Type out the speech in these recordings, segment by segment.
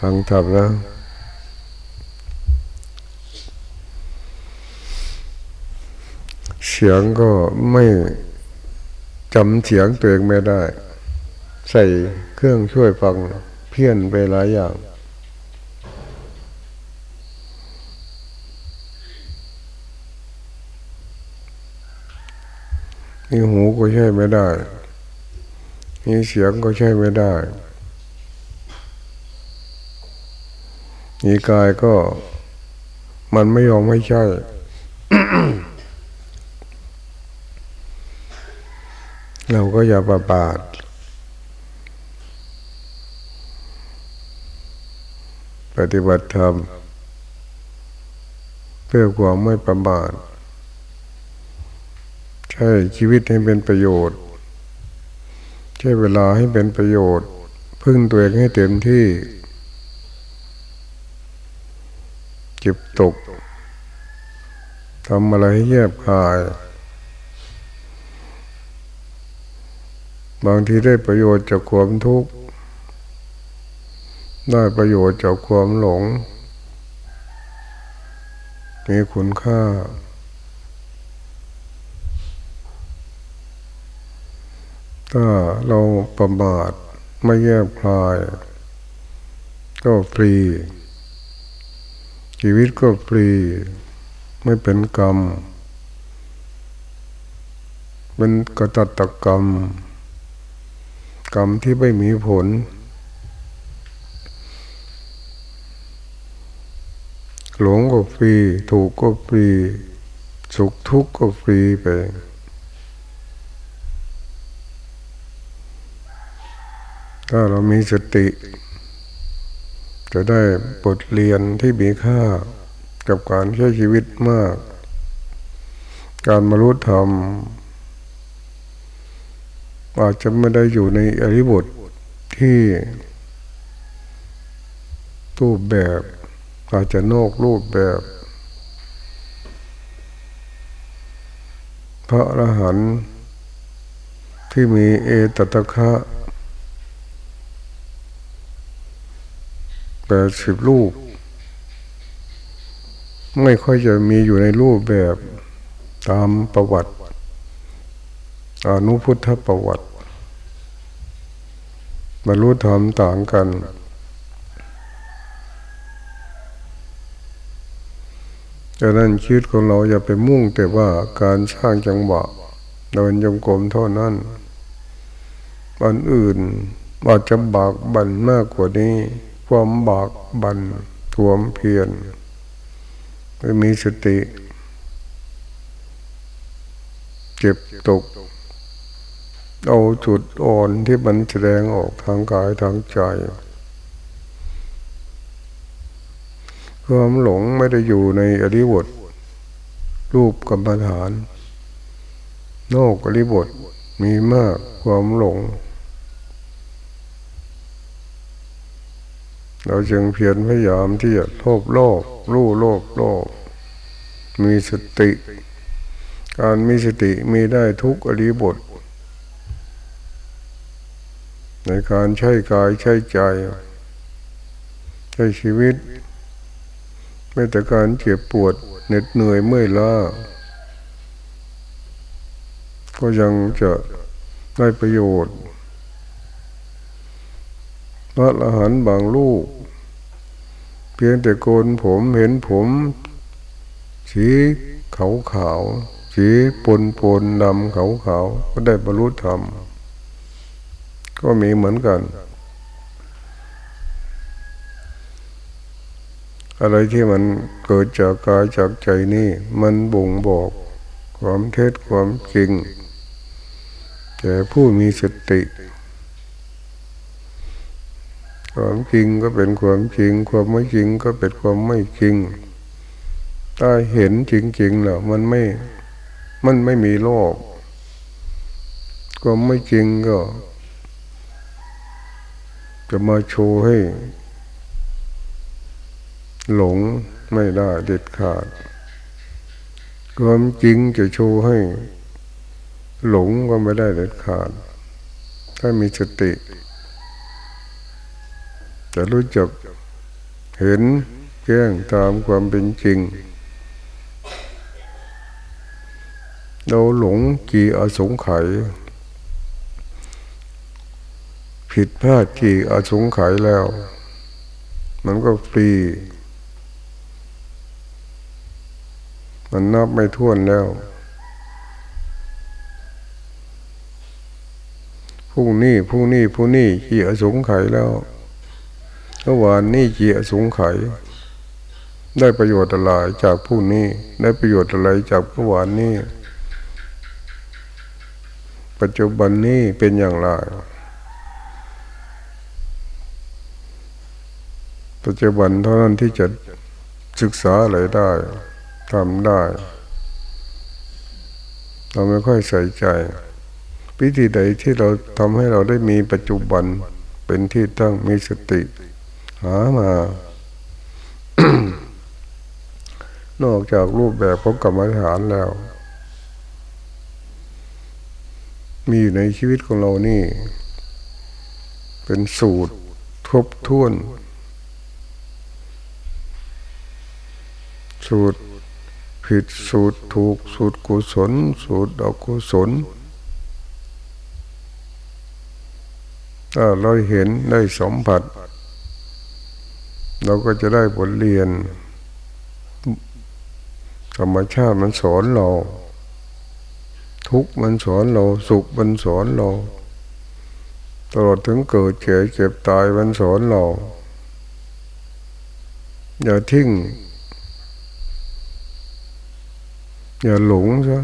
ฟังทำแล้วเสียงก็ไม่จำเสียงตัวเองไม่ได้ ใส่เครื่องช่วยฟังเพี้ยนไปหลายอย่าง มีหูก็ใช่ไม่ได้ มีเสียงก็ใช่ไม่ได้ มีกายก็มันไม่ยอมไม่ใช่เราก็อย่าประบาทปฏิบัติธรรมเพื่อความไม่ประมาทใช้ชีวิตให้เป็นประโยชน์ ใช้เวลาให้เป็นประโยชน์ พึ่งตัวเองให้เต็มที่ เก็บตกทำอะไรให้แยบคาย บางทีได้ประโยชน์จากความทุกข์ ได้ประโยชน์จากความหลง มีคุณค่า ถ้าเราประมาทไม่แยบคาย ก็ฟรี ชีวิตก็ฟรี ไม่เป็นกรรม เป็นกตัตกรรม กรรมที่ไม่มีผล หลงก็ฟรี ถูกก็ฟรี สุขทุกข์ก็ฟรีไปถ้าเรามีสติ จะได้บทเรียนที่มีค่ากับการใช้ชีวิตมาก การมารุธรรมอาจจะไม่ได้อยู่ในอริบทที่รูปแบบ อาจจะนอกรูปแบบ พระอรหันต์ที่มีเอตตะคะ แปดสิบรูป ไม่ค่อยจะมีอยู่ในรูปแบบตามประวัติอนุพุทธประวัติบรรลุธรรมต่างกัน ดังนั้นชีวิตของเราอย่าไปมุ่งแต่ว่าการสร้างจังหวะเดินยงกลมเท่านั้นอันอื่นอาจจะบากบั่นมากกว่านี้ ความบากบันทวมเพียรมีสติเก็บตก เอาจุดอ่อนที่มันแสดงออกทางกายทางใจความหลงไม่ได้อยู่ในอริบท รูปกรรมฐานนอกอริบทมีมากความหลง เราจึงเพียรพยายามที่จะโลภโลภรู้โลภโลภมีสติ การมีสติมีได้ทุกอริบท ในการใช้กายใช้ใจ ใช้ชีวิตไม่แต่การเจ็บปวดเหน็ดเหนื่อยเมื่อยล้าก็ยังจะได้ประโยชน์พระอรหันต์บางลูก เพียงแต่โกนผมเห็นผม สีขาวขาวสีปนปนดำขาวขาวก็ได้บรรลุธรรม ก็มีเหมือนกัน อะไรที่มันเกิดจากกายจากใจนี่ มันบ่งบอกความเท็จความจริงแก่ผู้มีสติ ความจริงก็เป็นความจริง ความไม่จริงก็เป็นความไม่จริง ถ้าเห็นจริงๆแล้วมันไม่ มันไม่มีโลกความไม่จริงก็ จะมาโชว์ให้ หลงไม่ได้เด็ดขาด ความจริงจะโชว์ให้ หลงก็ไม่ได้เด็ดขาด ถ้ามีสติ จะรู้จักเห็นแจ้งตามความเป็นจริง เราหลงกี่อสงไขยผิดพลาดกี่อสงไขยแล้ว มันก็ฟรี มันนับไม่ถ้วนแล้วพรุ่งนี้พรุ่งนี้พรุ่งนี้กี่อสงไขยแล้ว เมื่อวานนี้กี่อสงไขยได้ประโยชน์อะไรจากผู้นี้ ได้ประโยชน์อะไรจากเมื่อวานนี้ ปัจจุบันนี้เป็นอย่างไร ปัจจุบันเท่านั้นที่จะศึกษาอะไรได้ทำได้ เราไม่ค่อยใส่ใจวิธีใดที่เราทำให้เราได้มีปัจจุบันเป็นที่ตั้งมีสติ หามา นอกจากรูปแบบของกรรมฐานแล้ว มีอยู่ในชีวิตของเรานี่ เป็นสูตรทบทวน สูตรผิดสูตรถูกสูตรกุศล สูตรอกุศลถ้าเราเห็นได้สัมผัส เราก็จะได้บทเรียน ธรรมชาติมันสอนเรา ทุกมันสอนเรา สุขมันสอนเรา ตลอดถึงเกิดเจ็บเจ็บตายมันสอนเรา อย่าทิ้ง อย่าหลงซะ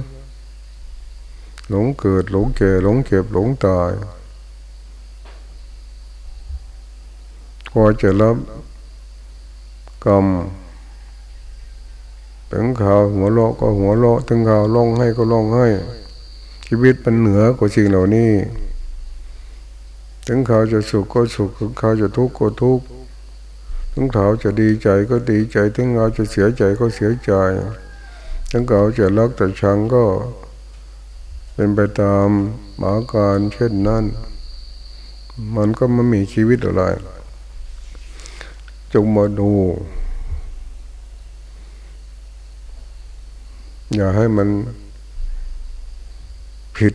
หลงเกิดหลงแก่หลงเก็บหลงตายพอจะรับ กรรมถึงข่าวหัวเราะก็หัวเราะถึงข่าวร้องให้ก็ร้องให้ ชีวิตมันเหนือกว่าสิ่งเหล่านี้ ถึงข่าวจะสุขก็สุข ถึงข่าวจะทุกข์ก็ทุกข์ถึงข่าวจะดีใจก็ดีใจ ถึงข่าวจะเสียใจก็เสียใจ ถึงข่าวจะรักแต่ชังก็ เป็นไปตามหมาการเช่นนั้น มันก็ไม่มีชีวิตอะไร จงมาดู อย่าให้มันผิด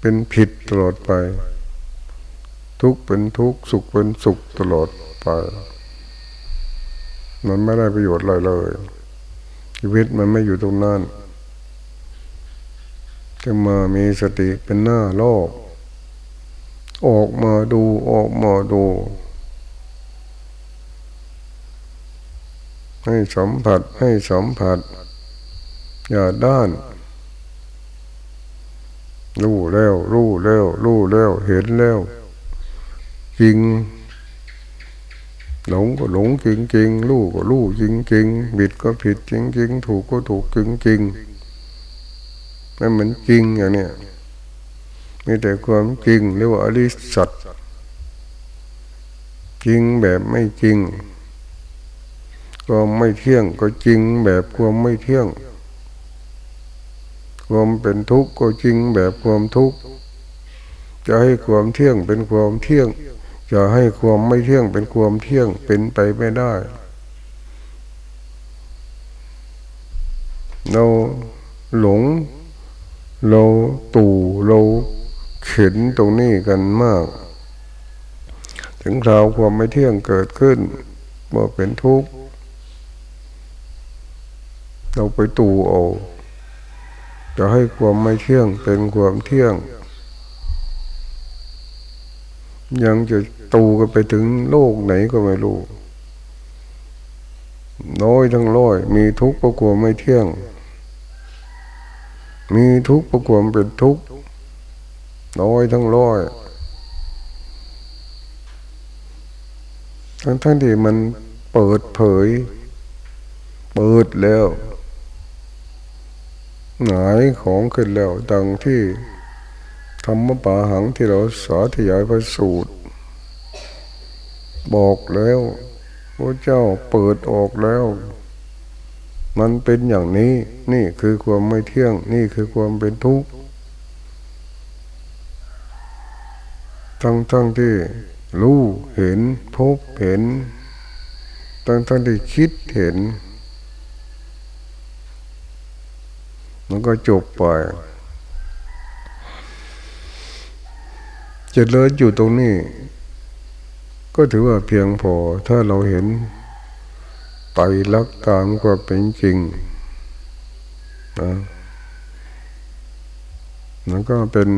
เป็นผิดตลอดไป ทุกเป็นทุกสุขเป็นสุขตลอดไป มันไม่ได้ประโยชน์อะไรเลย ชีวิตมันไม่อยู่ตรงนั้นจะมามีสติเป็นหน้าโลก ออกมาดูออกมาดู ให้สัมผัสให้สัมผัส อย่าด้าน รู้แล้ว รู้แล้ว รู้แล้ว เห็นแล้ว จริง หลงก็หลงจริงจริงรู้ก็รู้จริงจริงผิดก็ผิดจริงจริงถูกก็ถูกจริงจริงนั่นเหมือนจริงอย่างเนี้ยมีแต่ความจริงเรียกว่าอริสัตจริงแบบไม่จริง ความไม่เที่ยงก็จริงแบบความไม่เที่ยง ความเป็นทุกข์ก็จริงแบบความทุกข์จะให้ความเที่ยงเป็นความเที่ยง จะให้ความไม่เที่ยงเป็นความเที่ยงเป็นไปไม่ได้ เราหลงเราตู่เราเข็นตรงนี้กันมาก ถึงคราวความไม่เที่ยงเกิดขึ้นเมื่อเป็นทุกข์ เราไปตู่เอาจะให้ความไม่เที่ยงเป็นความเที่ยง ยังจะตูกันไปถึงโลกไหนก็ไม่รู้น้อยทั้งร้อย มีทุกข์ประกวไม่เที่ยง มีทุกข์ประกวเป็นทุกข์น้อยทั้งร้อยทั้งทั้งที่มันเปิดเผย เปิดแล้ว หงายของขึ้นแล้วดังที่ธรรมปาหังที่เราสาธยายพระสูตร บอกแล้วพระเจ้าเปิดออกแล้ว มันเป็นอย่างนี้นี่คือความไม่เที่ยง นี่คือความเป็นทุกข์ทั้งทั้งที่รู้เห็นพบเห็นตั้งตั้งที่คิดเห็น มันก็จบไปจะเลิศอยู่ตรงนี้ ก็ถือว่าเพียงพอ ถ้าเราเห็นไตลักตามก็เป็นจริงนะมันก็เป็น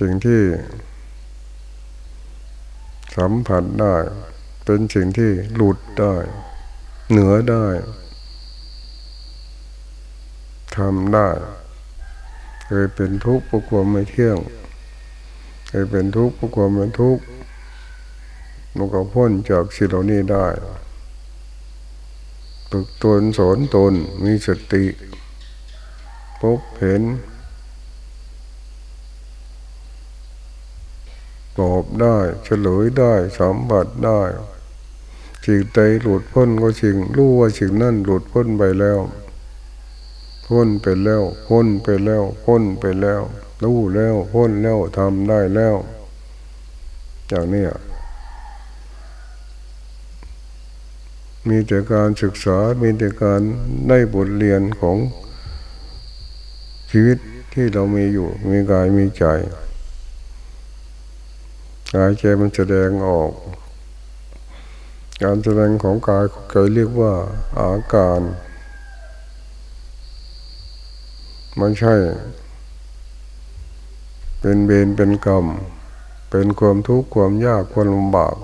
สิ่งที่ สัมผัสได้ เป็นสิ่งที่หลุดได้ เหนือได้ ทำได้เคยเป็นทุกข์เพราะความไม่เที่ยงเคยเป็นทุกข์เพราะความเป็นทุกข์มันก็พ้นจากสิ่งเหล่านี้ได้ฝึกตนสอนตนมีสติ พบเห็นตอบได้เฉลยได้สัมผัสได้สิ่งใดหลุดพ้นก็สิ่งรู้ว่าสิ่งนั้นหลุดพ้นไปแล้ว พ้นไปแล้วพ้นไปแล้วพ้นไปแล้วรู้แล้วพ้นแล้วทำได้แล้ว อย่างนี้มีแต่การศึกษา มีแต่การได้บทเรียนของชีวิตที่เรามีอยู่ มีกายมีใจกายใจมันแสดงออก การแสดงของกายเคยเรียกว่าอาการ ไมันใช่ เป็นเบนเป็นกรรม เป็นความทุกข์ความยากความลำบาก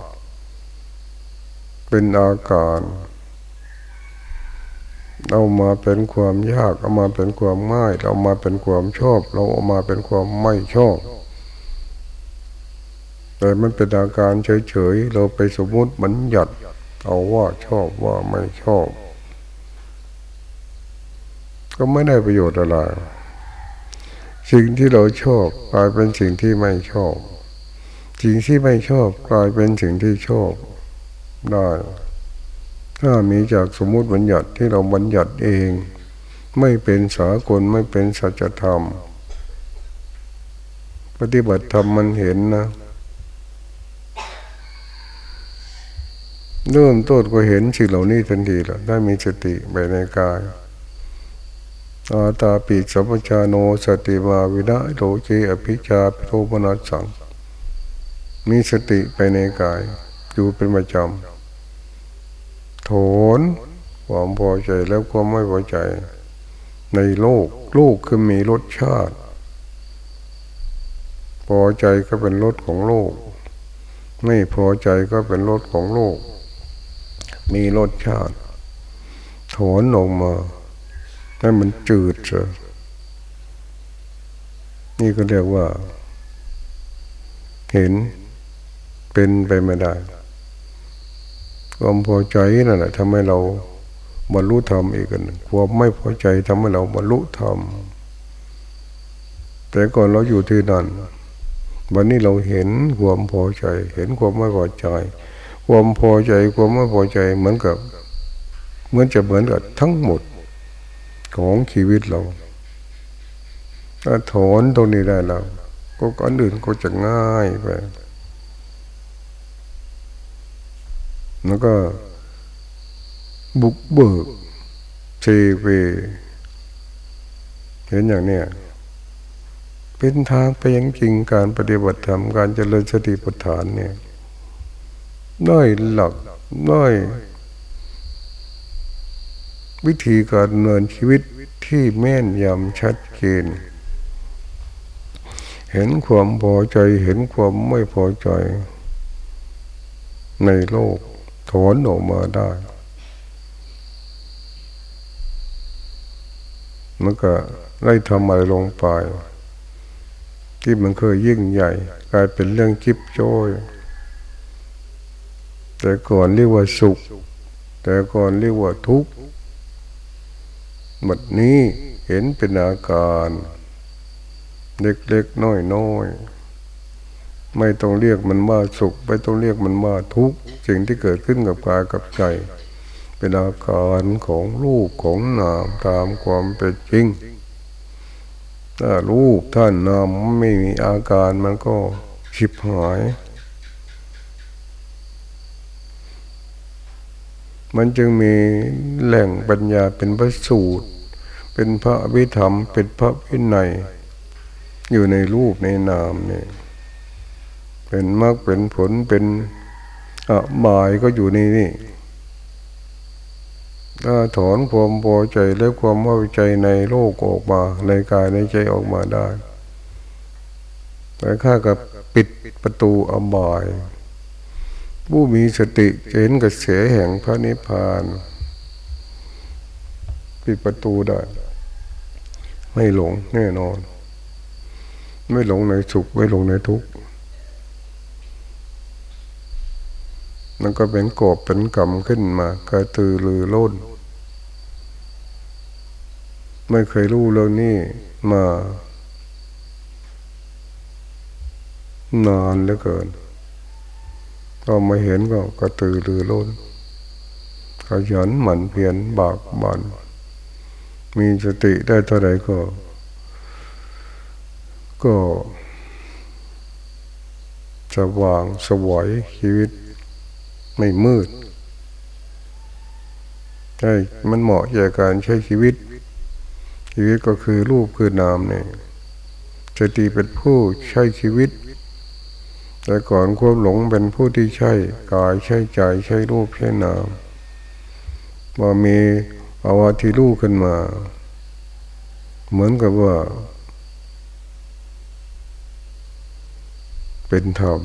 เป็นอาการเอามาเป็นความยาก เอามาเป็นความง่าย เอามาเป็นความชอบ เราเอามาเป็นความไม่ชอบ แต่มันเป็นอาการเฉยๆ เราไปสมมติมันหยัดเอาว่าชอบว่าไม่ชอบ ก็ไม่ได้ประโยชน์อะไร สิ่งที่เราชอบกลายเป็นสิ่งที่ไม่ชอบ สิ่งที่ไม่ชอบกลายเป็นสิ่งที่ชอบได้ถ้ามีจากสมมุติบัญญัติที่เราบัญญัติเอง ไม่เป็นสากลไม่เป็นสัจธรรม ปฏิบัติธรรมมันเห็นนะเริ่มต้นก็เห็นสิ่งเหล่านี้ทันทีแล้วได้มีสติไปในกาย อาตาปิสัมปชาโนสติมาวินะโลเจอภิชาโทมนัสสัง มีสติไปในกาย อยู่เป็นประจำโถนความพอใจแล้วก็ไม่พอใจ ในโลกโลกคือมีรสชาติ พอใจก็เป็นรสของโลก ไม่พอใจก็เป็นรสของโลก มีรสชาติ โถนออกมา ให้มันจืดเนี่ก็เรียกว่า เห็นเป็นไปไม่ได้ความพอใจนั่นแหละทำให้เราบรรลุธรรมอีกกันความไม่พอใจทำให้เราบรรลุธรรมแต่ก่อนเราอยู่ที่นั่นวันนี้เราเห็นความพอใจ เห็นความไม่พอใจ ความพอใจความไม่พอใจเหมือนกับ เหมือนจะเหมือนกับทั้งหมด ของชีวิตเรา ถ้าถอนตรงนี้ได้แล้วก็อันอื่นก็จะง่ายไปแล้วก็บุกเบิกเทเวเห็นอย่างเนี้ยเป็นทางไปยังจริงการปฏิบัติธรรมการเจริญสติปัฏฐานเนี่ยได้หลักได้ วิธีการเนินชีวิตที่แม่นยำชัดเจน เห็นความพอใจ เห็นความไม่พอใจ ในโลกถอนออกมาได้มันก็ได้ทำอะไรลงไป ที่มันเคยยิ่งใหญ่ กลายเป็นเรื่องจิบโจ้ยแต่ก่อนเรียกว่าสุข แต่ก่อนเรียกว่าทุกข์ หมดนี้เห็นเป็นอาการเล็กๆน้อยๆไม่ต้องเรียกมันว่าสุข ไม่ต้องเรียกมันว่าทุกข์สิ่งที่เกิดขึ้นกับกายกับใจ เป็นอาการของรูปของนามตามความเป็นจริง ถ้ารูปท่านนามไม่มีอาการมันก็ฉิบหาย มันจึงมีแหล่งปัญญาเป็นพระสูตร เป็นพระวิธรรม เป็นพระวินัย อยู่ในรูปในนามเนี่ยเป็นมรรคเป็นผลเป็นอบายก็อยู่ในนี่ถ้าถอนความพอใจและความว่าใจในโลกออกมาในกายในใจออกมาได้แต่ข้ากับปิดประตูอบาย ผู้มีสติเห็นกระแสแห่งพระนิพพานปิดประตูได้ ไม่หลงแน่นอน ไม่หลงในสุขไม่หลงในทุกข์มันก็เป็นกบเป็นกรรมขึ้นมากระตือรือร้นไม่เคยรู้เรื่องนี้มานานเหลือเกิน ก็มาเห็นก็กระตือรือร้นขยันหมั่นเพียรบากบันมีสติได้เท่าไหร่ก็ ก็สว่างสวยชีวิตไม่มืดใช่มันเหมาะแก่การใช้ชีวิต ชีวิตก็คือรูปคือนามเนี่ยสติเป็นผู้ใช้ชีวิต แต่ก่อนควบหลงเป็นผู้ที่ใช้กายใช้ใจใช้รูปใช้นามว่ามีอาวาที่รูปขึ้นมา เหมือนกับว่า เป็นธรรม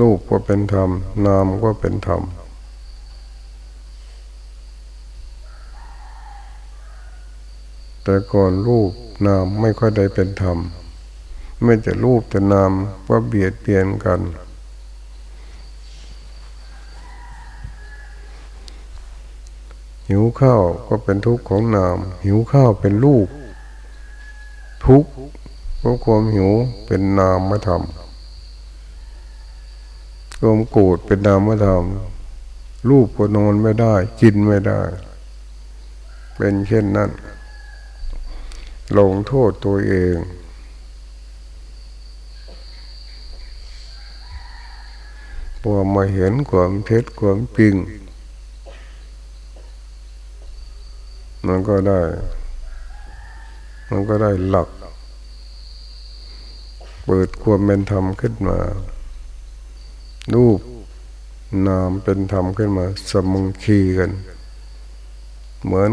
รูปก็เป็นธรรม นามก็เป็นธรรม แต่ก่อนรูปนามไม่ค่อยได้เป็นธรรม ไม่จะรูปแต่นามก็เบียดเบียนกัน หิวข้าวก็เป็นทุกข์ของนาม หิวข้าวเป็นรูป ทุกข์เพราะความหิวเป็นนามมาทำความโกรธเป็นนามธรรมรูปก็นอนไม่ได้ กินไม่ได้ เป็นเช่นนั้น ลงโทษตัวเอง พอมาเห็นความเท็จความจริง มันก็ได้ มันก็ได้หลัก เปิดความเป็นธรรมขึ้นมา รูปนามเป็นธรรมขึ้นมาสมุงคีกัน เหมือน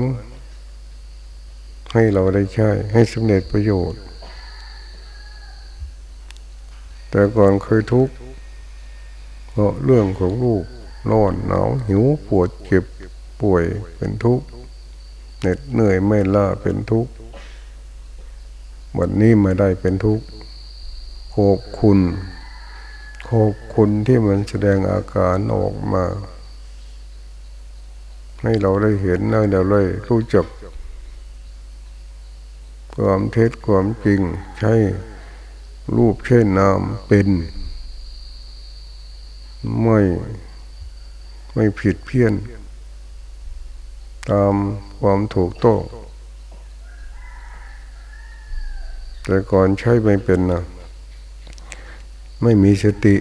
ให้เราได้ใช้ ให้สำเร็จประโยชน์ แต่ก่อนเคยทุกข์ เพราะเรื่องของลูกร้อนหนาวหิวปวดเจ็บป่วยเป็นทุกข์เหน็ดเหนื่อยไม่ล่าเป็นทุกข์วันนี้ไม่ได้เป็นทุกข์ขอบคุณขอบคุณที่มันแสดงอาการออกมา ให้เราได้เห็นให้เราได้รู้จักความเท็จความจริงใช่รูปเช่นนามเป็น ไม่ไม่ผิดเพี้ยน ตามความถูกต้องแต่ก่อนใช้ไม่เป็นนะไม่มีสติ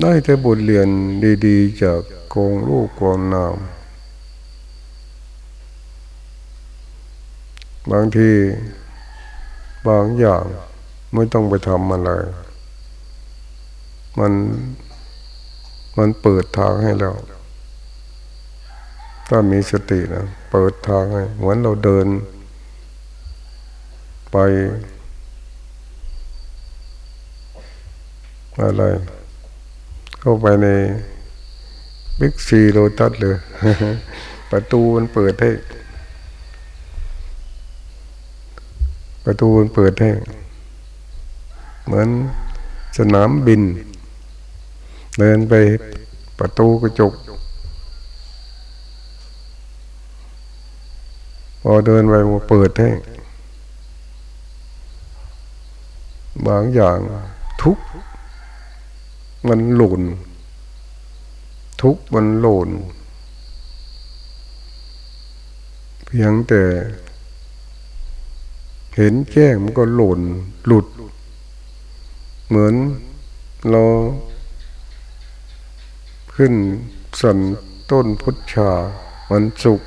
ได้แต่บทเรียนดี ๆ จากกองลูกกองนามบางทีบางอย่างไม่ต้องไปทำอะไร มันมันเปิดทางให้เรา ถ้ามีสตินะเปิดทางให้เหมือนเราเดิน ไป อะไร เข้าไปในบิ๊กซีโรตัสเลย ประตูมันเปิดให้ ประตูมันเปิดให้ เหมือนสนามบิน เดินไปประตูกระจก พอเดินไปมันเปิดให้บางอย่างทุกมันหล่นทุกมันหล่นเพียงแต่เห็นแจ้งมันก็หล่นหลุด เหมือนเรา ขึ้นสันต้นพุทธามันสุก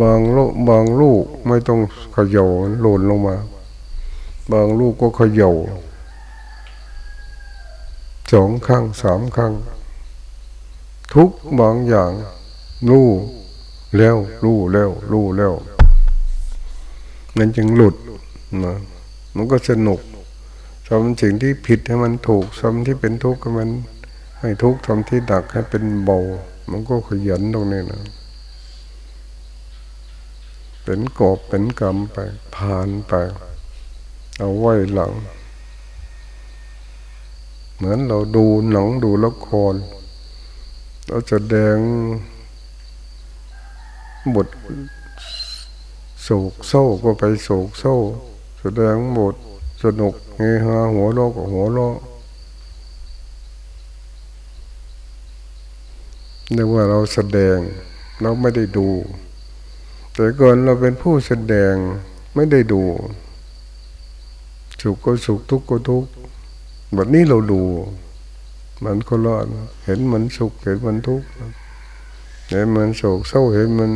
บางโลบางลูกไม่ต้องเขย่าหล่นลงมา บางลูกก็เขย่าสองครั้งสามครั้ง ทุกบางอย่างรู้แล้วรู้แล้วรู้แล้วมันจึงหลุดนะมันก็สนุกทำสิ่งที่ผิดให้มันถูกทำที่เป็นทุกข์ให้มัน ให้ทุกทำที่ดักให้เป็นเบา มันก็ขยันตรงนี้นะ เป็นกอบเป็นกรรมไป ผ่านไป เอาไว้หลัง เหมือนเราดูหนังดูละคร เราจะแดงบทโศกเศร้าก็ไปโศกเศร้า แสดงบทสนุกเฮฮาหัวเราะก็หัวเรา เรียกว่าเราแสดงเราไม่ได้ดู แต่ก่อนเราเป็นผู้แสดงไม่ได้ดู สุขก็สุขทุกข์ก็ทุกข์แบบนี้เราดู มันก็รอดเห็นมันสุขเห็นมันทุกข์เห็นมันโศกเศร้าเห็นมัน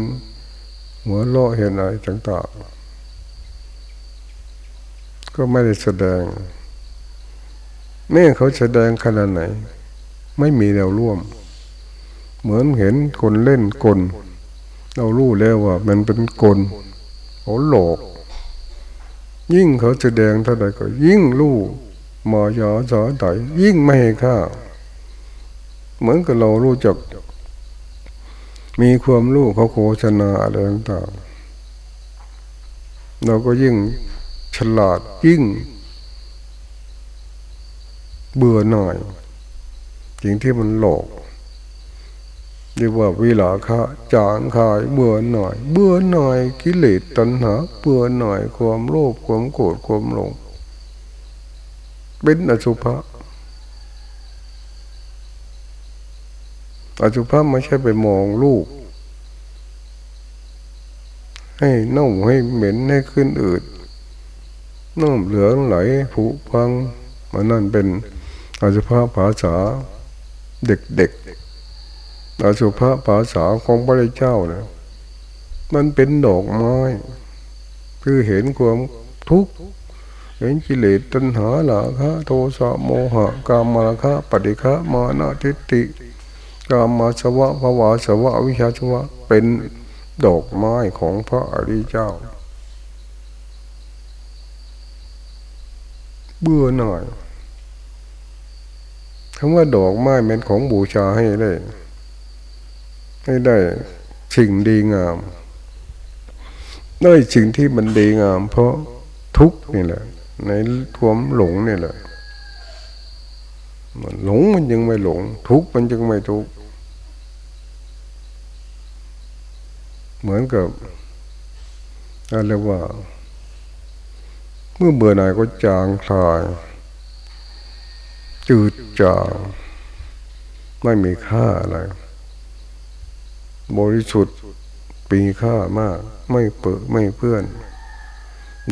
หัวเราะเห็นอะไรต่างๆ ก็ไม่ได้แสดงแม่เขาแสดงขนาดไหน ไม่มีแนวร่วม เหมือนเห็นคนเล่นกล เรารู้แล้วว่า มันเป็นกลเขาหลอก ยิ่งเขาแสดงเท่าใดก็ ยิ่งรู้มายาสาไตยิ่งไม่ให้ค่า เหมือนกับเรารู้จัก มีความรู้เขาโฆษณาอะไรต่างๆเราก็ยิ่งฉลาดยิ่ง เบื่อหน่อยสิ่งที่มันหลอก เรียกว่าวิลาคะจางคายเบื่อหน่อย เบื่อหน่อยกิเลสตัณหา เบื่อหน่อยความโลภความโกรธความหลง เป็นอสุภะอสุภะไม่ใช่ไปมองลูก ให้เน่าให้เหม็นให้ขึ้นอืดน้ำเหลืองไหลผุพังมันนั่นเป็นอสุภะภาษาเด็กๆ อสุภาภาษาของพระเจ้าเนี่ยมันเป็นดอกไม้ คือเห็นความทุกข์เห็นกิเลสตัณหาหลาคะโทสะโมหะกามมาคะปฏิฆะมานาทิฏฐิกามาสวะภวาสวะวิชาชวะเป็นดอกไม้ของพระอริยเจ้า เบื่อหน่อยคำว่าดอกไม้เป็นของบูชาให้เลย ให้ได้สิ่งดีงามได้สิ่งที่มันดีงาม เพราะทุกนี่แหละ ในความหลงนี่แหละมันหลงมันยังไม่หลง ทุกมันยังไม่ทุกเหมือนกับอะไรว่า เมื่อเบื่อหน่ายก็จางคลาย จืดจางไม่มีค่าอะไร บริสุทธิ์ปีค่ามาก ไม่เปิดไม่เพื่อน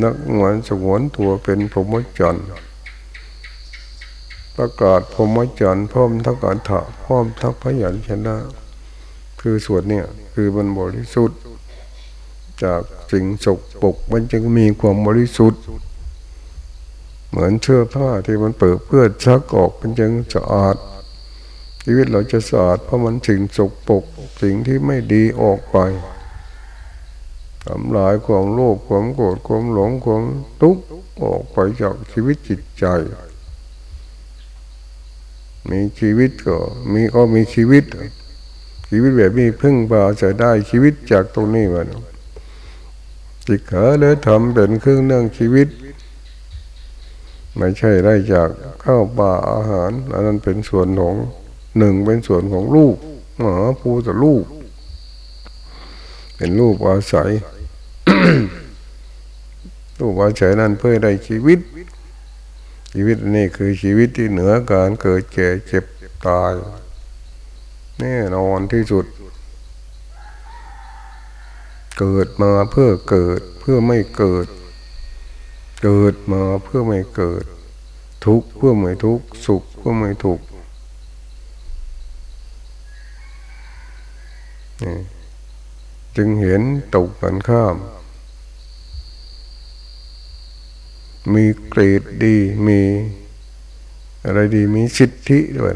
นักหวนสงวนตัวเป็นพรหมจรรย์ประกาศพรหมจรรย์พร้อมทักการถะพร้อมทักพยัญชนะ คือส่วนเนี่ยคือมันบริสุทธิ์ จากสิ่งสกปกมันจึงมีความบริสุทธิ์ เหมือนเชื้อผ้าที่มันเปิดเพื่อชักออกมันจึงสะอาด ชีวิตเราจะสะอาดเพราะมันสิ่งสกปรกสิ่งที่ไม่ดีออกไปทำลายความโลภความโกรธความหลงความทุกข์ออกไปจากชีวิตจิตใจ มีชีวิตก็มีก็มีชีวิต ชีวิตแบบนี้พึ่งพาจะได้ชีวิตจากตรงนี้มาจิตขาและทำเป็นเครื่องเนั่องชีวิต ไม่ใช่ได้จากข้าวปลาอาหาร อันนั้นเป็นส่วนของ หนึ่งเป็นส่วนของลูกหมาปูแต่ลูกเป็นลูกอาศัยลูกอาศัยนั้นเพื่อได้ชีวิต ชีวิตนี่คือชีวิตที่เหนือการเกิดแก่เจ็บตายแน่นอนที่สุด เกิดมาเพื่อเกิดเพื่อไม่เกิด เกิดมาเพื่อไม่เกิด ทุกข์เพื่อไม่ทุกข์สุขเพื่อไม่ทุกข์ จึงเห็นตกกันข้าม มีเกรดดีมีอะไรดีมีสิทธิด้วย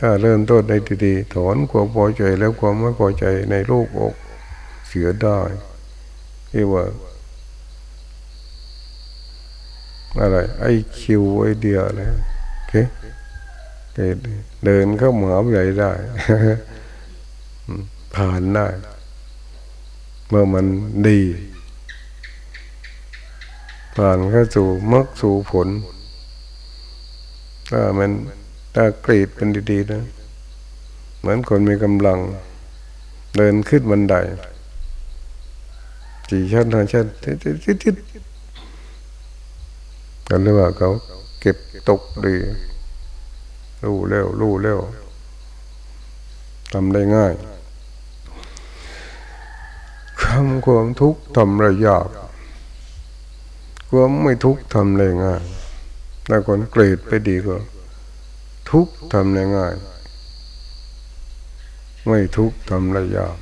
ถ้าเริ่มต้นได้ดีๆถอนความพอใจแล้วความไม่พอใจในโลกอกเสียได้ที่ว่า อะไร ไอคิวไอเดียอะไรโอเคเดินเข้าหมาใหญ่ได้ ผ่านได้ เมื่อมันดี ผ่านเข้าสู่มรรคสู่ผล ถ้ามันถ้ากรีดเป็นดีๆนะ เหมือนคนมีกำลัง เดินขึ้นบันไดจีชั้นห้าชั้นทิดๆกันเรียกว่าเขาเก็บตกดีรู้เร็วรู้เร็วทำได้ง่าย คำความทุกข์ทำระยากความไม่ทุกข์ทำได้ง่ายถ้าคนเกรดไปดีก็ ทุกข์ทำได้ง่าย ไม่ทุกข์ทำระยาก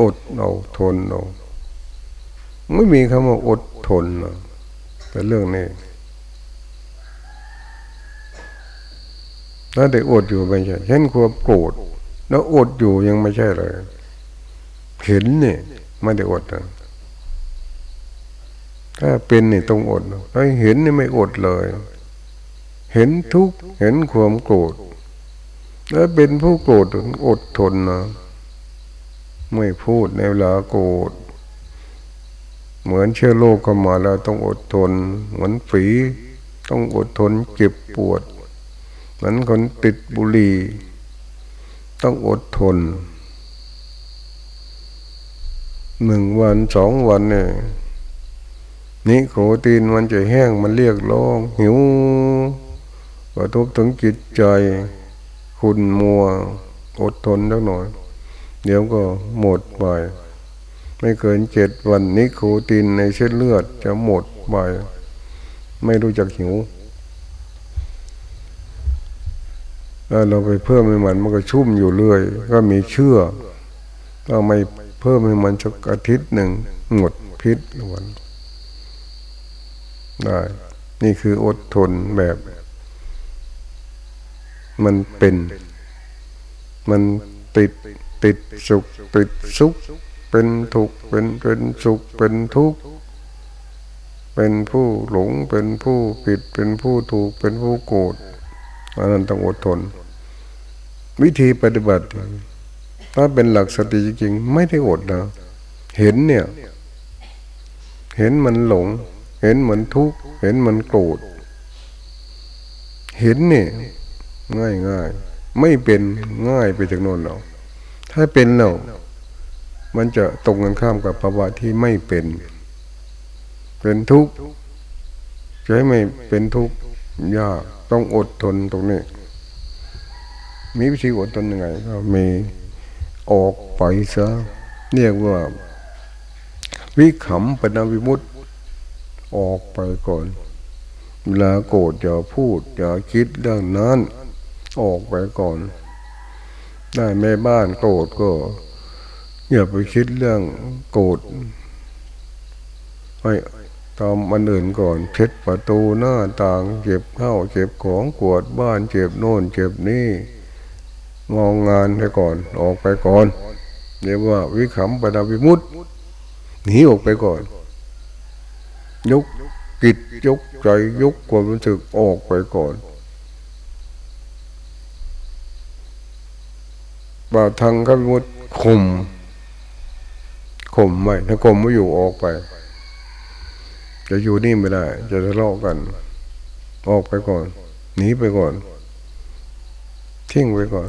อดเอาทนเอาไม่มีคำว่าอดทนเป็นเรื่องนี้ถ้าได้อดอยู่ไม่ใช่เห็นความโกรธแล้วอดอยู่ยังไม่ใช่เลย เห็นเนี่ยไม่ได้อดนะถ้าเป็นเนี่ยต้องอดถ้าเห็นเนี่ยไม่อดเลย เห็นทุกเห็นความโกรธแล้วเป็นผู้โกรธอดทนนะไม่พูดในเวลาโกรธเหมือนเชื้อโรคเข้ามาแล้วต้องอดทน เหมือนฝีต้องอดทนเจ็บปวด เหมือนคนติดบุหรี่ต้องอดทน หนึ่งวันสองวันเนี่ยนี่โคตีนมันจะแห้งมันเรียกร้องหิวกระทบถึงจิตใจ คุณมัว อดทนสักหน่อย เดี๋ยวก็หมดไป ไม่เกินเจ็ดวันนิโคตินในเส้นเลือดจะหมดไป ไม่รู้จักหิวแล้วเราไปเพิ่มให้มันมันก็ชุ่มอยู่เรื่อย ก็มีเชื่อเราไม่ เพิ่มให้มันสักอาทิตย์หนึ่งหมดพิษวันได้ นี่คืออดทนแบบ มันเป็น มันติดติดสุขติดสุขเป็นทุกเป็นเป็นสุขเป็นทุกข์เป็นผู้หลงเป็นผู้ผิดเป็นผู้ถูกเป็นผู้โกรธอันนั้นต้องอดทน วิธีปฏิบัติ ถ้าเป็นหลักสติจริงๆ ไม่ได้อดนะ เห็นเนี่ย เห็นมันหลง เห็นมันทุกข์ เห็นมันโกรธ เห็นเนี่ย ง่ายง่ายไม่เป็นง่ายไปถึงโน่นหรอกถ้าเป็นเรามันจะตรงกันข้ามกับภาวะที่ไม่เป็น เป็นทุกข์จะให้ไม่เป็นทุกข์ยากต้องอดทนตรงนี้ มีวิธีอดทนยังไงก็มี ออกไปซะเรียกว่า วิขำปนวิมุตออกไปก่อนเวลาโกรธอย่าพูดอย่าคิดเรื่องนั้น ออกไปก่อน ได้แม่บ้านโกรธก็อย่าไปคิดเรื่องโกรธให้ทำมันอื่นก่อนเช็ดประตูหน้าต่างเก็บข้าวเก็บของกวดบ้านเจ็บโน่นเจ็บนี่ มองงานไปก่อน ออกไปก่อนเรียกว่าวิขำปนาวิมุตหนีออกไปก่อน ยกกิจยกใจยกความรู้สึกออกไปก่อนบาทางขมุดข่มข่มไม่ถ้าข่มไม่อยู่ออกไป จะอยู่นี่ไม่ได้ จะทะเลาะกัน ออกไปก่อน หนีไปก่อนทิ้งไปก่อน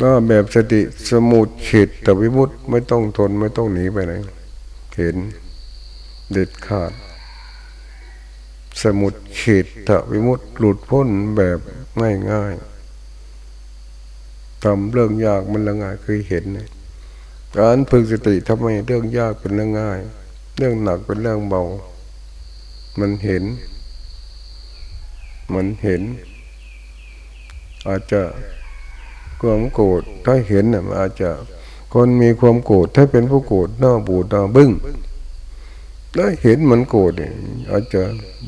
ถ้าแบบสติสมุดเฉดแต่วิมุตไม่ต้องทนไม่ต้องหนีไปไหนเห็นเด็ดขาด สมุดเฉดตวิมุตหลุดพ้นแบบง่ายๆทำเรื่องยากมันละง่ายคือเห็นการฝึกสติทำไมเรื่องยากเป็นเรื่องง่าย เรื่องหนักเป็นเรื่องเบา มันเห็น มันเห็น อาจจะ ความโกรธถ้าเห็นน่ะอาจจะคนมีความโกรธถ้าเป็นผู้โกรธหน้าบูดหน้าบึ้งถ้าเห็นมันโกรธเนี่ยอาจจะ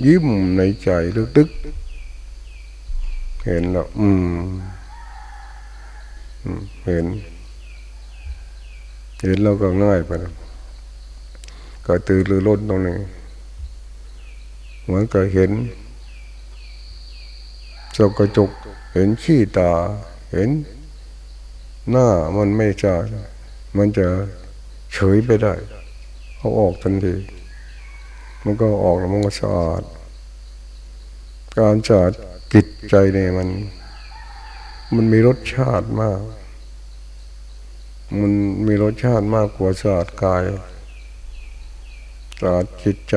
ยิ้มในใจลึกๆเห็นแล้วอืมเห็น เห็นเราก็ง่ายไปก็ตื่นหรือล้นตรงนี้เหมือนกับเห็นจกกระจกเห็นขี้ตา เห็น หน้ามันไม่จ่ามันจะเฉยไปได้ เอาออกทันที มันก็ออกแล้วมันก็สะอาด การสะอาดจิตใจเนี่ยมัน มันมีรสชาติมาก มันมีรสชาติมากกว่าสะอาดกายสะอาดจิตใจ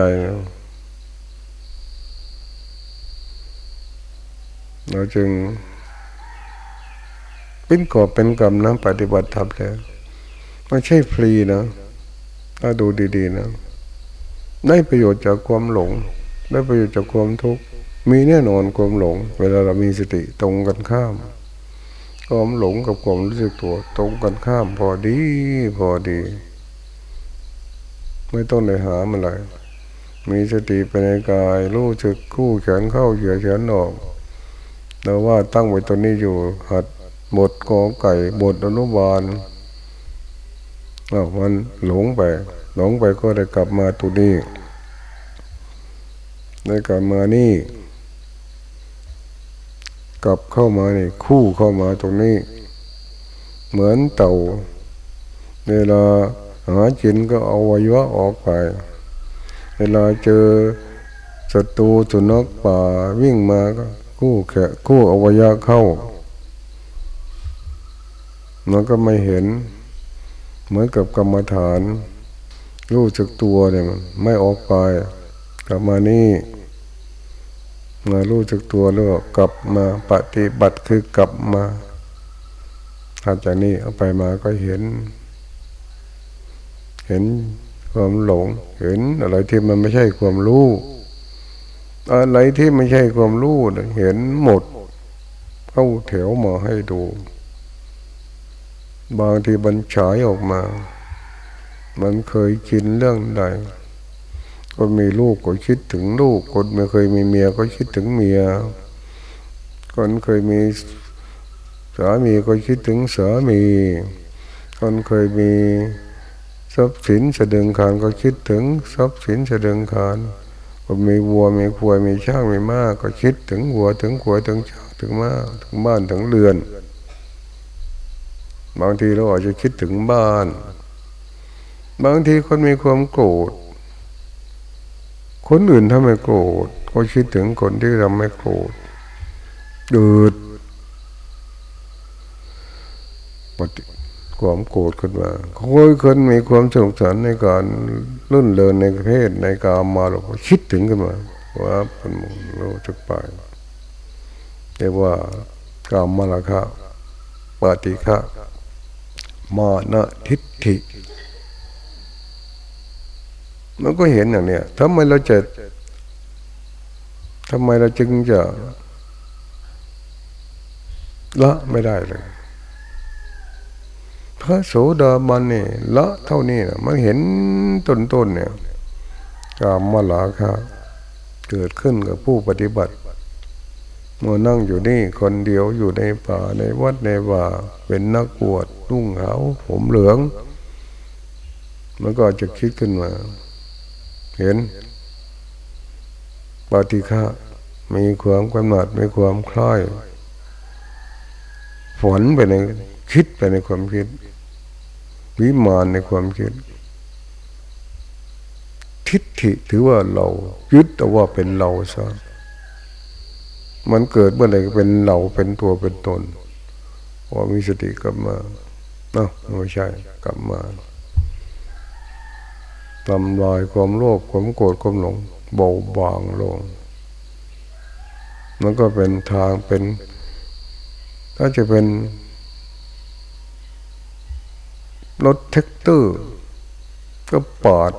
เราจึง เป็นกอบเป็นกรรมนะปฏิบัติธรรมแล้วไม่ใช่ฟรีนะถ้าดูดีๆนะ ได้ประโยชน์จากความหลง ได้ประโยชน์จากความทุกข์มีแน่นอนความหลง เวลาเรามีสติตรงกันข้ามความหลงกับความรู้สึกตัวตรงกันข้ามพอดีพอดี ไม่ต้องเลยหามันเลยมีสติไปในกาย รู้สึกคู่แขนเข้าเหยียดแขนออกเราว่าตั้งไว้ตัวนี้อยู่หัด บทกอไก่บทอนุบาลอ้าวมันหลงไป หลงไปก็ได้กลับมาตัวนี้ได้กลับมานี่ กลับเข้ามานี่ คู่เข้ามาตรงนี้ เหมือนเต่าเวลาหาจินก็เอาวัยวะออกไป เวลาเจอศัตรูสุนัขป่าวิ่งมาก็ คู่แขคู่อวัยวะเข้า มันก็ไม่เห็น เหมือนกับกรรมฐาน รู้จักตัวเนี่ยมันไม่ออกไป กลับมานี่มารู้จักตัวแล้วกลับมาปฏิบัติคือกลับมาถัดจากนี้เอาไปมาก็เห็น เห็นความหลง เห็นอะไรที่มันไม่ใช่ความรู้อะไรที่ไม่ใช่ความรู้เห็นหมด เข้าแถวมาให้ดู บางทีบัญฉายออกมา มันเคยคิดเรื่องใดคนมีลูกก็คิดถึงลูก คนไม่เคยมีเมียก็คิดถึงเมีย คนเคยมีสามีก็คิดถึงสามี คนเคยมีทรัพย์สินเสดึงคารก็คิดถึงทรัพย์สินเสดึงคารคนมีวัวมีควายมีช้างมีม้าก็คิดถึงวัวถึงควายถึงช้างถึงม้าถึงบ้านถึงเรือน บางทีเราอาจจะคิดถึงบ้าน บางทีคนมีความโกรธ คนอื่นทำไมโกรธ ก็คิดถึงคนที่ทำไม่โกรธดืดปฏิความโกรธขึ้นมาคนคนมีความสนุกสนในการลื่นเลินในเพศในการมาเราก็คิดถึงขึ้นมาว่าเป็นมุนรู้จักไปเรียกว่ากามมาลคะปฏิฆะ มานะทิฏฐิ มันก็เห็นอย่างเนี้ยทำไมเราจะทำไมเราจึงจะละไม่ได้เลย พระโสดาบันนี่ละเท่านี้นะมันเห็นต้นต้นเนี่ยกามมาลาคะเกิดขึ้นกับผู้ปฏิบัติ มื่อนั่งอยู่นี่คนเดียวอยู่ในป่าในวัดในว่า เป็นนักบวชนุ่งขาวผมเหลือง มันก็จะคิดขึ้นมา เห็น ปฏิฆะมีความกำหนัดมีความคล้ายฝนไปในคิดไปในความคิด วิมานในความคิด ทิฏฐิถือว่าเรายึดแต่ว่าเป็นเราซะ มันเกิดเมื่อไหร่ก็เป็นเราเป็นตัวเป็นตนพอมีสติกลับมาเนาะไม่ใช่กลับมาทำลายความโลภความโกรธความหลงเบาบางลงมันก็เป็นทางเป็น ถ้าจะเป็นรถแท็กเตอร์ ก็ปาด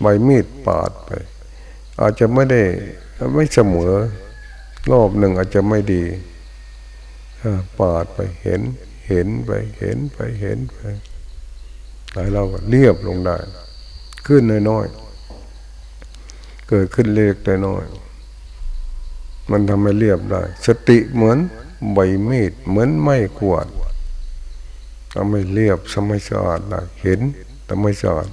ใบมีดปาดไป อาจจะไม่ได้ไม่เสมอ รอบหนึ่งอาจจะไม่ดีปาดไปเห็น เห็นไปเห็นไปเห็นไปหลายเราก็เรียบลงได้ ขึ้นน้อยๆเกิดขึ้นเล็กแต่น้อย มันทำให้เรียบได้ สติเหมือนใบมีดเหมือนไม้กวดทำให้เรียบสมัยสะอาดได้เห็นทำให้สะอาด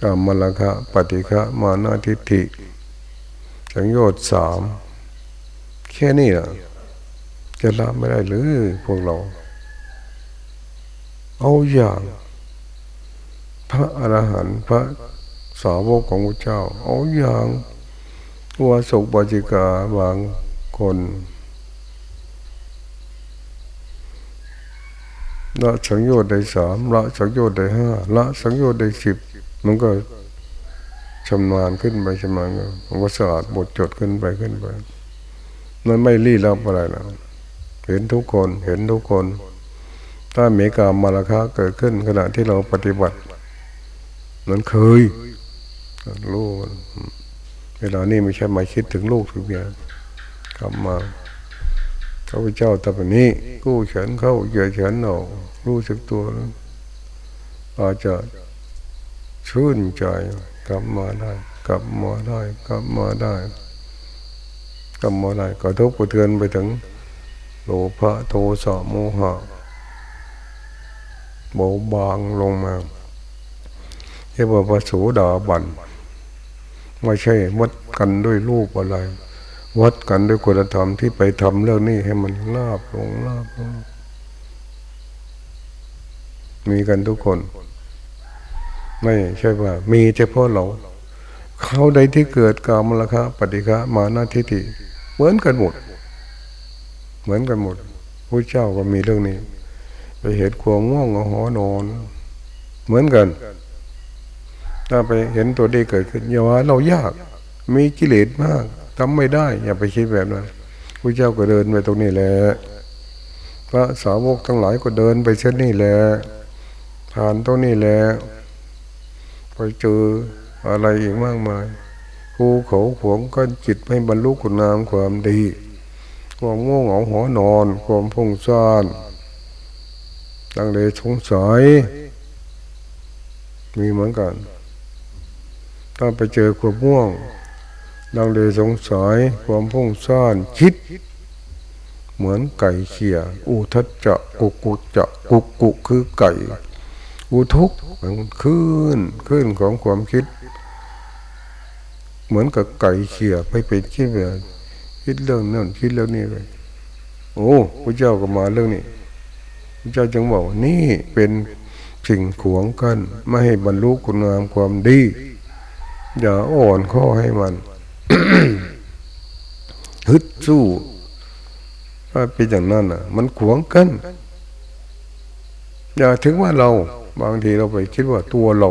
กามละคะปฏิฆะมานาทิฏฐิ สังโยชน์สามแค่นี้นะจะละไม่ได้หรือพวกเรา เอาอย่าง พระอรหันต์พระสาวกของพระเจ้า เอาอย่างวาสุกบาจิกาบางคนละสังโยชน์ได้สามละสังโยชน์ได้ห้าละสังโยชน์ได้สิบมันก็ ชำนาญขึ้นไปชำนาญมันก็สะอาดบทจดขึ้นไปขึ้นไปมันไม่รีลับอะไรนะเห็นทุกคนเห็นทุกคน ถ้าเมกามาราคาเกิดขึ้น ขณะที่เราปฏิบัตินั้นเคยรู้เวลานี้ไม่ใช่มาคิดถึงลูกถึงเมียกลับมาข้าพเจ้าตอนนี้ กู้เฉินเข้าเหยื่อเฉินออกรู้สึกตัวอาจจะชื่นใจ กลับมาได้ กลับมาได้ กลับมาได้ กลับมาได้กระทบกระเทือนไปถึงโลภะโทสะโมหะเบาบางลงมาเรียกว่าพระสูดาบันไม่ใช่วัดกันด้วยรูปอะไร วัดกันด้วยคุณธรรมที่ไปทำเรื่องนี้ให้มันลาบลงลาบลงมีกันทุกคน ไม่ใช่ว่า มีเฉพาะเรา เขาใดที่เกิดกามลคะปฏิฆะมานาทิฏฐิเหมือนกันหมด เหมือนกันหมดพระเจ้าก็มีเรื่องนี้ ไปเห็นความง่วงหอนอน เหมือนกัน ถ้าไปเห็นตัวดีเกิดขึ้นอย่าว่าเรายาก มีกิเลสมากทำไม่ได้ อย่าไปคิดแบบนั้นพระเจ้าก็เดินไปตรงนี้แหละพระสาวกทั้งหลายก็เดินไปเช่นนี้แหละผ่านตรงนี้แหละ ไปเจออะไรอีกมากมายภูเขาขวงก็จิตให้บรรลุคุณงามความดีความง่วงเหงาหอนอน ความพุ่งซ่านดังเลยสงสัย มีเหมือนกันถ้าไปเจอความง่วงดังเลยสงสัยความพุ่งซ่านคิด เหมือนไก่เขี่ยอุทัจจะกุกุจะกุกุคือไก่ อุทุกมันขึ้นขึ้นของความคิด เหมือนกับไก่เขี่ยไปเป็นคิดแบบคิดเรื่องนั่นคิดเรื่องนี้ไปโอ้พระเจ้าก็มาเรื่องนี้พระเจ้าจึงบอกนี่เป็นสิ่งขวงกันไม่ให้บรรลุคุณงามความดี อย่าอ่อนข้อให้มันฮึดสู้ถ้าเป็นอย่างนั้นอะ มันขวงกัน อย่าถึงว่าเรา บางทีเราไปคิดว่าตัวเรา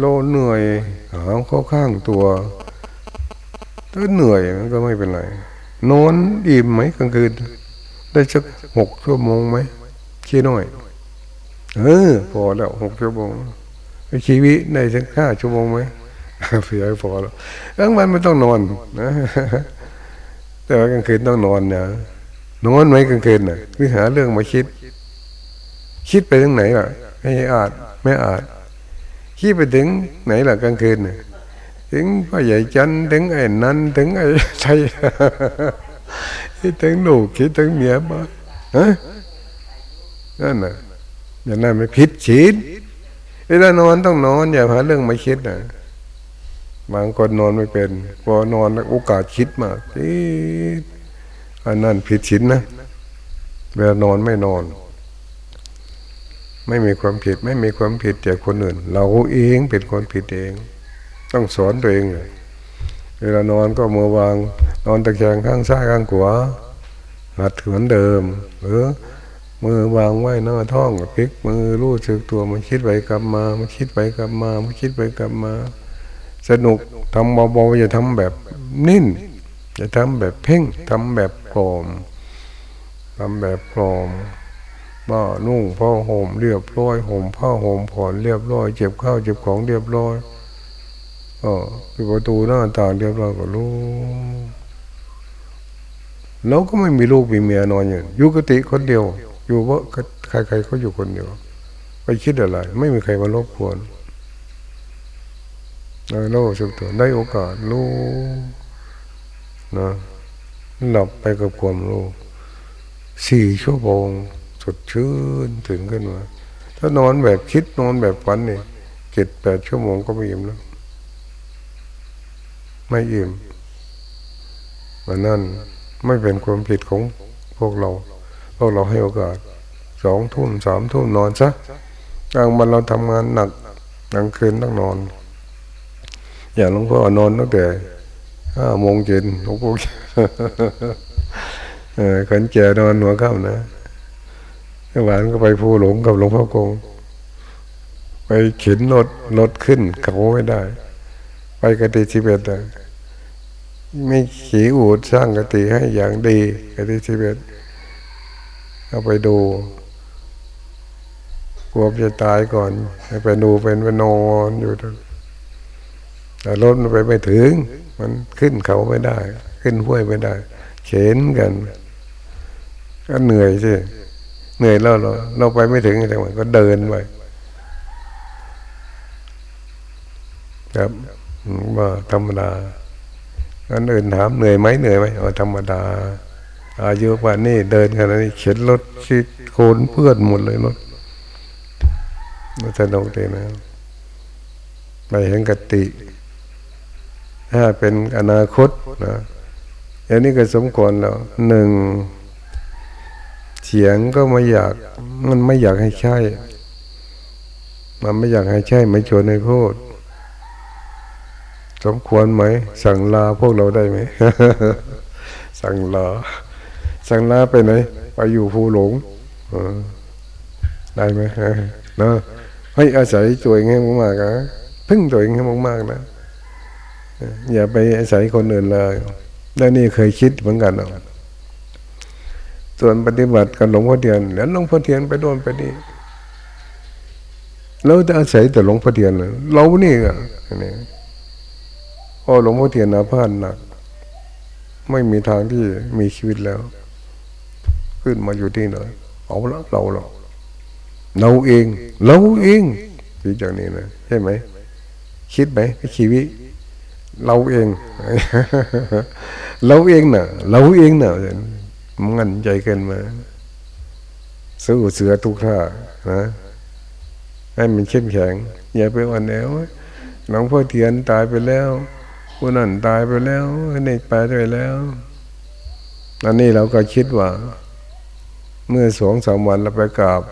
เราเหนื่อยหาเข้าข้างตัว ถ้าเหนื่อยมันก็ไม่เป็นไร นอนอิ่มไหมกลางคืน ได้สักหกชั่วโมงไหมขี้น้อย เออ พอแล้วหกชั่วโมงชีวิตได้สักห้าชั่วโมงไหมเพียพอแล้วกลางวันไม่ต้องนอนนะแต่ว่ากลางคืนต้องนอนนะนอนไหมกลางคืนน่ะวิหาเรื่องมาคิด คิดไปถึงไหนล่ะ ไม่อาจไม่อาจคิดไปถึงไหนล่ะกลางคืนถึงพ่อใหญ่จันถึงไอ้นั้นถึงไอ้ใช่คิดถึงลูกคิดถึงเมียบ้างฮะนั่นน่ะอย่างนั้นไม่ผิดศีลเวลานอนต้องนอน อย่าหาเรื่องมาคิดนะบางคนนอนไม่เป็น พอนอนโอกาสคิดมากอันนั้นผิดศีลนะเวลานอนไม่นอน ไม่มีความผิดไม่มีความผิดจากคนอื่น เราเองเป็นคนผิดเอง ต้องสอนตัวเองเวลานอนก็มือวาง นอนตะแคงข้างซ้ายข้างขวาหัดเหมือนเดิมหรือมือวางไว้หน้าท้องพลิกมือรู้สึกตัวมันคิดไปกลับมามันคิดไปกลับมามันคิดไปกลับมา สนุกทำเบาๆอย่าทำแบบนิ่นอย่าทำแบบเพ่งทำแบบปลอมทำแบบปลอม บ้านุ่งผ้าห่มเรียบร้อยห่มผ้าห่มผ่อนเรียบร้อยเจ็บข้าวเจ็บของเรียบร้อยก็ปิดประตูหน้าต่างเรียบร้อยก็รู้เราก็ไม่มีลูกมีเมียนอนอยู่ยุกติคนเดียว อยู่ว่าใครๆเขาอยู่คนเดียว ไปคิดอะไร ไม่มีใครมารบกวนในโลกสุดตัวได้โอกาสรู้นะหลับไปกับความรู้สี่ชั่วโมง ดชื่นถึงขึ้นมาถ้านอนแบบคิดนอนแบบฝันนี่เจ็ดแปดชั่วโมงก็ไม่อิ่มแล้วไม่อิ่มมันนั่นไม่เป็นความผิดของพวกเรา พวกเราให้โอกาสสองทุ่มสามทุ่มนอนซะกลางวันเราทำงานหนักกลางคืนต้องนอน อย่างหลวงพ่อนอนตั้งแต่ห้าโมงเย็นหลวงพ่อเออขันแก่นอนหัวค่ำนะ หวานก็ไปภูหลงกับหลวงพ่อกง ไปเข็นรถรถขึ้นเขาไม่ได้ ไปกติชิเบตไม่ขี่อูดสร้างกติให้อย่างดีกติชิเบตเอาไปดูกลัวจะตายก่อนไปดูเป็นไปนอนอยู่แต่รถมันไปไม่ถึง มันขึ้นเขาไม่ได้ ขึ้นห้วยไม่ได้ เข็นกัน ก็เหนื่อยสิ เหนื่อยแล้วเราเราไปไม่ถึงแต่ว่าก็เดินไปครับว่าธรรมดาอันอื่นถามเหนื่อยไหมเหนื่อยไหมอ๋อธรรมดา อายุป่านนี้เดินขนาดนี้เข็นรถชิดโคนเพื่อนหมดเลยรถมันสนุกดีนะไปเห็นกติ ถ้าเป็นอนาคตนะอย่างนี้ก็สมควรแล้วหนึ่ง เสียงก็ไม่อยาก มันไม่อยากให้ใช่ มันไม่อยากให้ใช่ไม่ชวนให้พูด สมควรไหม สั่งลาพวกเราได้ไหม สั่งลา สั่งลาไปไหน ไปอยู่ภูหลงได้ไหมเนาะให้อาศัยตัวเองให้มากๆนะพึ่งตัวเองให้มากๆนะอย่าไปอาศัยคนอื่นเลยแล้วนี่เคยคิดเหมือนกันเนาะ ส่วนปฏิบัติกับหลวงพ่อเทียนแล้วหลวงพ่อเทียนไปโดนไปนี่เราจะอาศัยแต่หลวงพ่อเทียนเรานี่อะนี่พอหลวงพ่อเทียนอาพาธหนัก ไม่มีทางที่มีชีวิตแล้ว ขึ้นมาอยู่ที่ไหนเอาละเราเราเราเอง เราเองที่จากนี้นะใช่ไหมคิดไหมชีวิตเราเอง เราเองน่ะ เราเองน่ะ มันใจเกินมาสู้เสือทุกท่านะให้มันเข้มแข็ง อย่าไปอ่อนแอหลวงพ่อเทียนตายไปแล้วผู้นั้นตายไปแล้วนี่ไปไปแล้วอันนี้เราก็คิดว่า เมื่อสองสามวันเราไปกราบ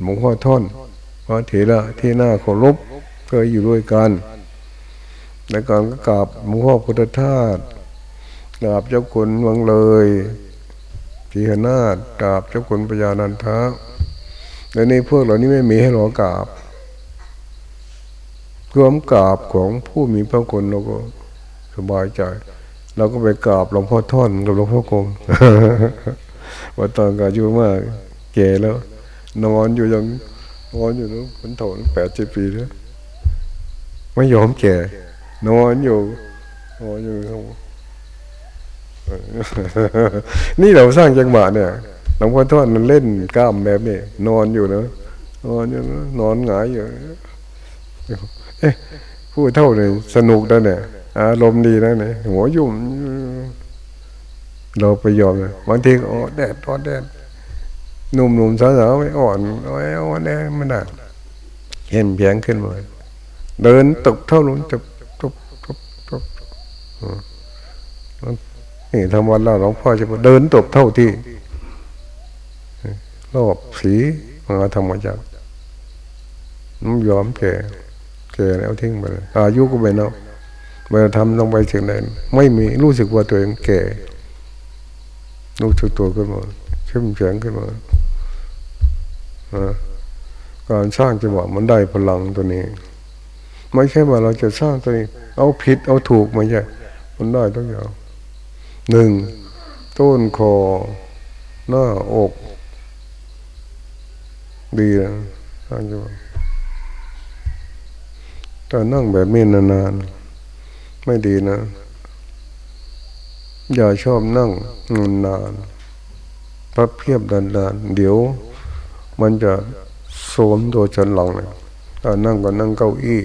หลวงพ่อท่อนพระเถระที่หน้าเคารพเคยอยู่ด้วยกันแล้วก่อนก็กราบหลวงพ่อพุทธทาสกราบเจ้าคุณวังเลย ทีหนาฏกราบเจ้าคุณปยานันทะแล้วนี่พวกเหล่านี้ไม่มีให้เรากราบความกราบของผู้มีพระคุณเราก็สบายใจ เราก็ไปกราบหลวงพ่อท่อนกับหลวงพ่อกงว่าตอนก็อายุมากแก่แล้ว นอนอยู่ยังนอนอยู่นู้นผนโถนแปดสิบปีแล้วไม่ยอมแก่ นอนอยู่นอนอยู่ นี่เราสร้างจังหวะเนี่ยหลวงพ่อทอดมันเล่นกล้ามแบบนี้นอนอยู่นะนอนอยู่นะนอนหงายอยู่เอ๊ะพูดเท่าเลยสนุกนะเนี่ยอารมณ์ดีนะเนี่ยหัวยุ่มเราไปยอมเลยบางทีอ๋อแดดทอดแดดหนุ่มๆสาวๆไม่อ่อนไม่อ่อนแน่ไม่ได้เห็นเพียงขึ้นมาเดินตกเท่าลงตกตกตกตก นี่ทำวันแล้วหลวงพ่อจะเดินตกเท่าที่รอบสีมาธรรมจักน้ำยอมแก่แก่แล้วทิ้งไปเลยอายุก็ไปเนาะเมื่อทำลงไปถึงไหนไม่มีรู้สึกว่าตัวเองแก่รู้สึกตัวขึ้นมาเข้มแข็งขึ้นมาการสร้างจังหวะมันได้พลังตัวนี้ ไม่ใช่ว่าเราจะสร้างตัวนี้ เอาผิดเอาถูกมาใช่มันได้ทุกอย่าง หนึ่งต้นคอหน้าอกดีนะสร้างจังหวะแต่นั่งแบบนี้นานๆไม่ดีนะ อย่าชอบนั่งนานนานพับเพียบดานๆเดี๋ยว มันจะโสมตัวฉันหลังเลยถ้านั่งก็นั่งเก้าอี้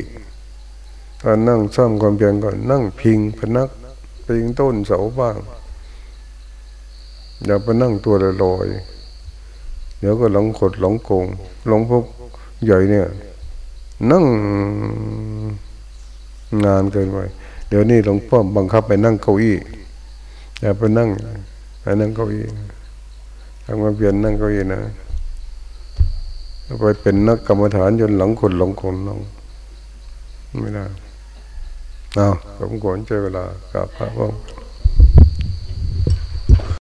ถ้านั่งสร้างความเพียรก็นั่งพิงพนัก พิงต้นเสาบ้าง อย่าไปนั่งตัวลอยเดี๋ยวก็หลงขดหลงโกงหลงพวกใหญ่เนี่ย นั่งงานเกินไปเดี๋ยวนี้หลวงพ่อบังคับไปนั่งเก้าอี้อย่าไปนั่งไปนั่งเก้าอี้ทำมาเปลี่ยนนั่งเก้าอี้นะไปเป็นนักกรรมฐานจนหลังคนหลงคนลงไม่ได้ อาสมควรเจอเวลากับพระองค์